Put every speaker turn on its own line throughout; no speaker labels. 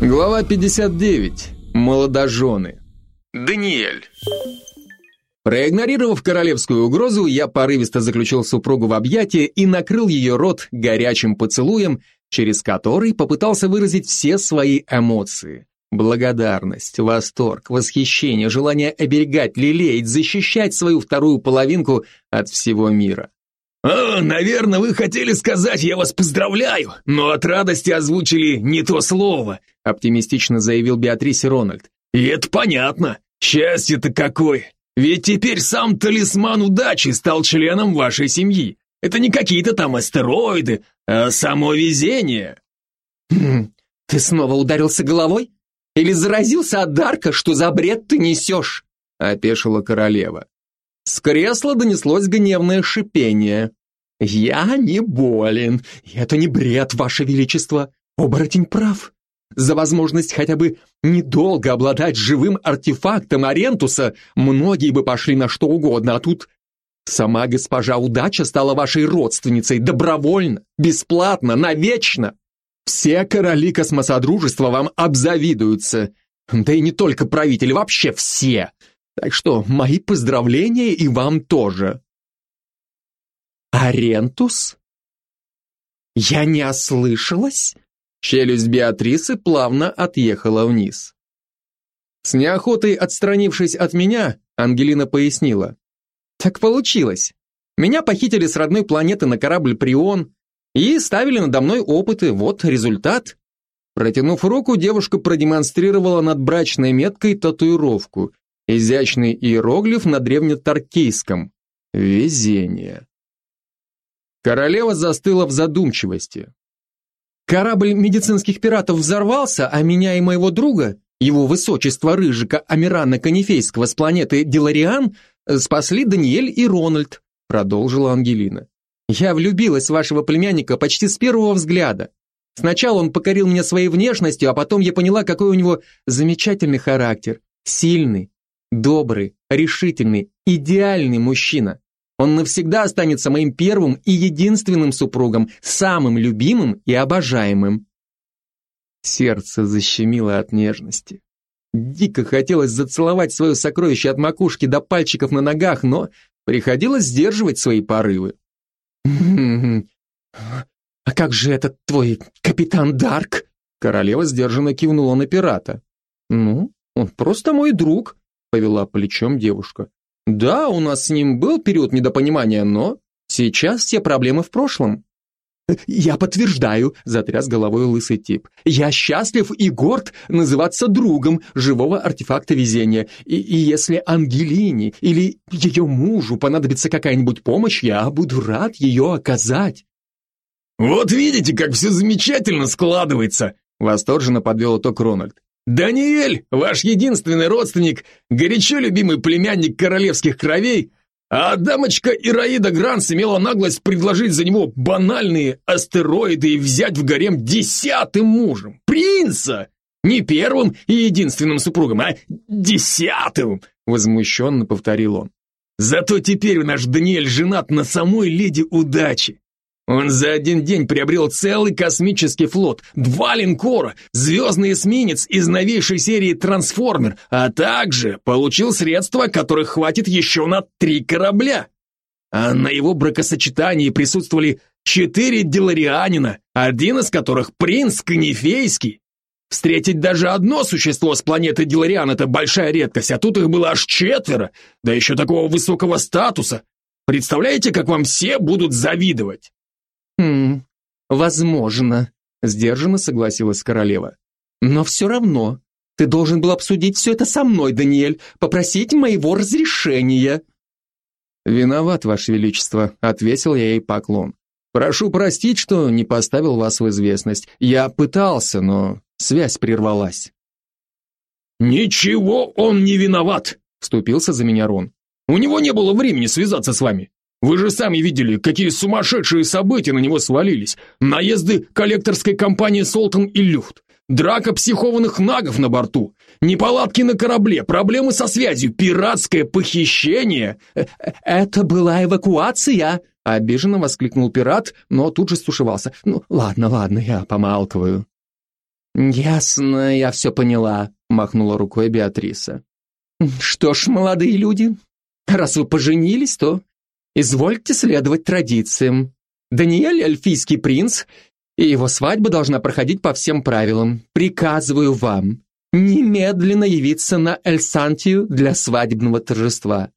Глава 59. Молодожены. Даниэль. Проигнорировав королевскую угрозу, я порывисто заключил супругу в объятия и накрыл ее рот горячим поцелуем, через который попытался выразить все свои эмоции. Благодарность, восторг, восхищение, желание оберегать, лелеять, защищать свою вторую половинку от всего мира.
«О, наверное, вы хотели сказать «я вас поздравляю», но от радости озвучили не то слово», оптимистично заявил Беатрисе Рональд. «И это понятно. Счастье-то какое! Ведь теперь сам талисман удачи стал членом вашей семьи. Это не какие-то там астероиды, а само везение».
«Хм, «Ты снова ударился головой? Или заразился от Дарка, что за бред ты несешь?» опешила королева. С кресла донеслось гневное шипение. «Я не болен. Это не бред, ваше величество. Оборотень прав. За возможность хотя бы недолго обладать живым артефактом Арентуса многие бы пошли на что угодно, а тут сама госпожа Удача стала вашей родственницей добровольно, бесплатно, навечно. Все короли космосодружества вам обзавидуются. Да и не только правители, вообще все. Так что мои поздравления и вам тоже. Арентус? Я не ослышалась? Челюсть Беатрисы плавно отъехала вниз. С неохотой отстранившись от меня, Ангелина пояснила. Так получилось. Меня похитили с родной планеты на корабль Прион и ставили надо мной опыты, вот результат. Протянув руку, девушка продемонстрировала над брачной меткой татуировку, Изящный иероглиф на древнетаркийском. Везение. Королева застыла в задумчивости. Корабль медицинских пиратов взорвался, а меня и моего друга, его высочество Рыжика Амирана Канифейского с планеты Дилариан, спасли Даниэль и Рональд, продолжила Ангелина. Я влюбилась в вашего племянника почти с первого взгляда. Сначала он покорил меня своей внешностью, а потом я поняла, какой у него замечательный характер, сильный, Добрый, решительный, идеальный мужчина. Он навсегда останется моим первым и единственным супругом, самым любимым и обожаемым. Сердце защемило от нежности. Дико хотелось зацеловать свое сокровище от макушки до пальчиков на ногах, но приходилось сдерживать свои порывы. «А как же этот твой капитан Дарк?» Королева сдержанно кивнула на пирата. «Ну, он просто мой друг», повела плечом девушка. Да, у нас с ним был период недопонимания, но сейчас все проблемы в прошлом. «Я подтверждаю», — затряс головой лысый тип. «Я счастлив и горд называться другом живого артефакта везения. И, и если Ангелине или ее мужу понадобится какая-нибудь помощь, я буду рад ее оказать».
«Вот видите, как все замечательно складывается», — восторженно подвел итог Рональд. Даниэль, ваш единственный родственник, горячо любимый племянник королевских кровей, а дамочка Ираида Гранс имела наглость предложить за него банальные астероиды и взять в гарем десятым мужем, принца! Не первым и единственным супругом, а десятым!» Возмущенно повторил он. «Зато теперь наш Даниэль женат на самой леди удачи. Он за один день приобрел целый космический флот, два линкора, звездный эсминец из новейшей серии «Трансформер», а также получил средства, которых хватит еще на три корабля. А на его бракосочетании присутствовали четыре деларианина, один из которых принц Канифейский. Встретить даже одно существо с планеты Делариан – это большая редкость, а тут их было аж четверо, да еще такого высокого статуса. Представляете, как вам все будут завидовать?
«Хм, возможно», — сдержанно согласилась королева. «Но все равно, ты должен был обсудить все это со мной, Даниэль, попросить моего разрешения».
«Виноват, Ваше Величество», — ответил я ей поклон. «Прошу простить, что не поставил вас в известность. Я пытался, но связь прервалась».
«Ничего он не виноват», — вступился за меня Рон. «У него не было времени связаться с вами. Вы же сами видели, какие сумасшедшие события на него свалились. Наезды коллекторской компании «Солтон» и «Люфт», драка психованных нагов на борту, неполадки на корабле, проблемы со связью, пиратское похищение.
Э, э, «Это была эвакуация!» — обиженно воскликнул пират, но тут же стушевался. «Ну, ладно, ладно, я помалкиваю». Ясно, я все поняла, махнула рукой Беатриса. Что ж, молодые люди, раз вы поженились, то извольте следовать традициям. Даниэль эльфийский принц, и его свадьба должна проходить по всем правилам. Приказываю вам немедленно явиться на Эльсантию для свадебного торжества.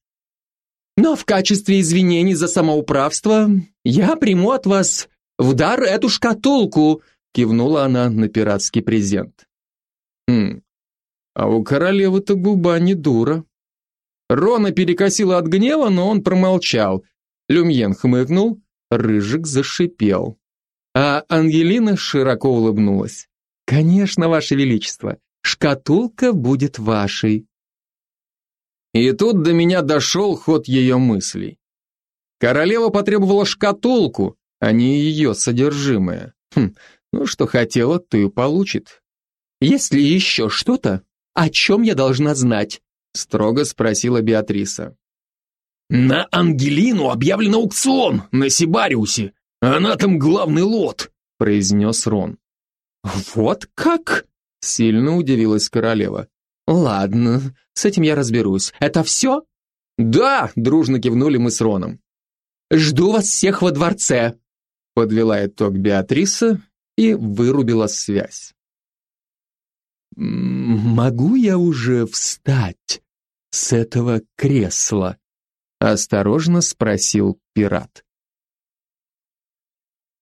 Но в качестве извинений за самоуправство я приму от вас в дар эту шкатулку, кивнула она на пиратский презент.
Хм, а у королевы-то губа не дура. Рона перекосила от гнева, но он промолчал. Люмьен хмыкнул, Рыжик зашипел. А Ангелина широко улыбнулась. «Конечно, Ваше Величество, шкатулка будет вашей». И тут до меня дошел ход ее мыслей. Королева потребовала шкатулку, а не ее содержимое. Хм, ну, что хотела, то и получит.
«Есть ли еще что-то, о чем я должна знать?»
строго спросила Беатриса.
«На Ангелину объявлен аукцион на Сибариусе. Она там главный лот», произнес Рон.
«Вот как?» Сильно удивилась королева. «Ладно, с этим я разберусь. Это все?»
«Да!» — дружно кивнули мы с Роном.
«Жду вас всех во дворце!»
Подвела итог Беатриса и вырубила связь.
«Могу я уже встать с этого кресла?» Осторожно спросил пират.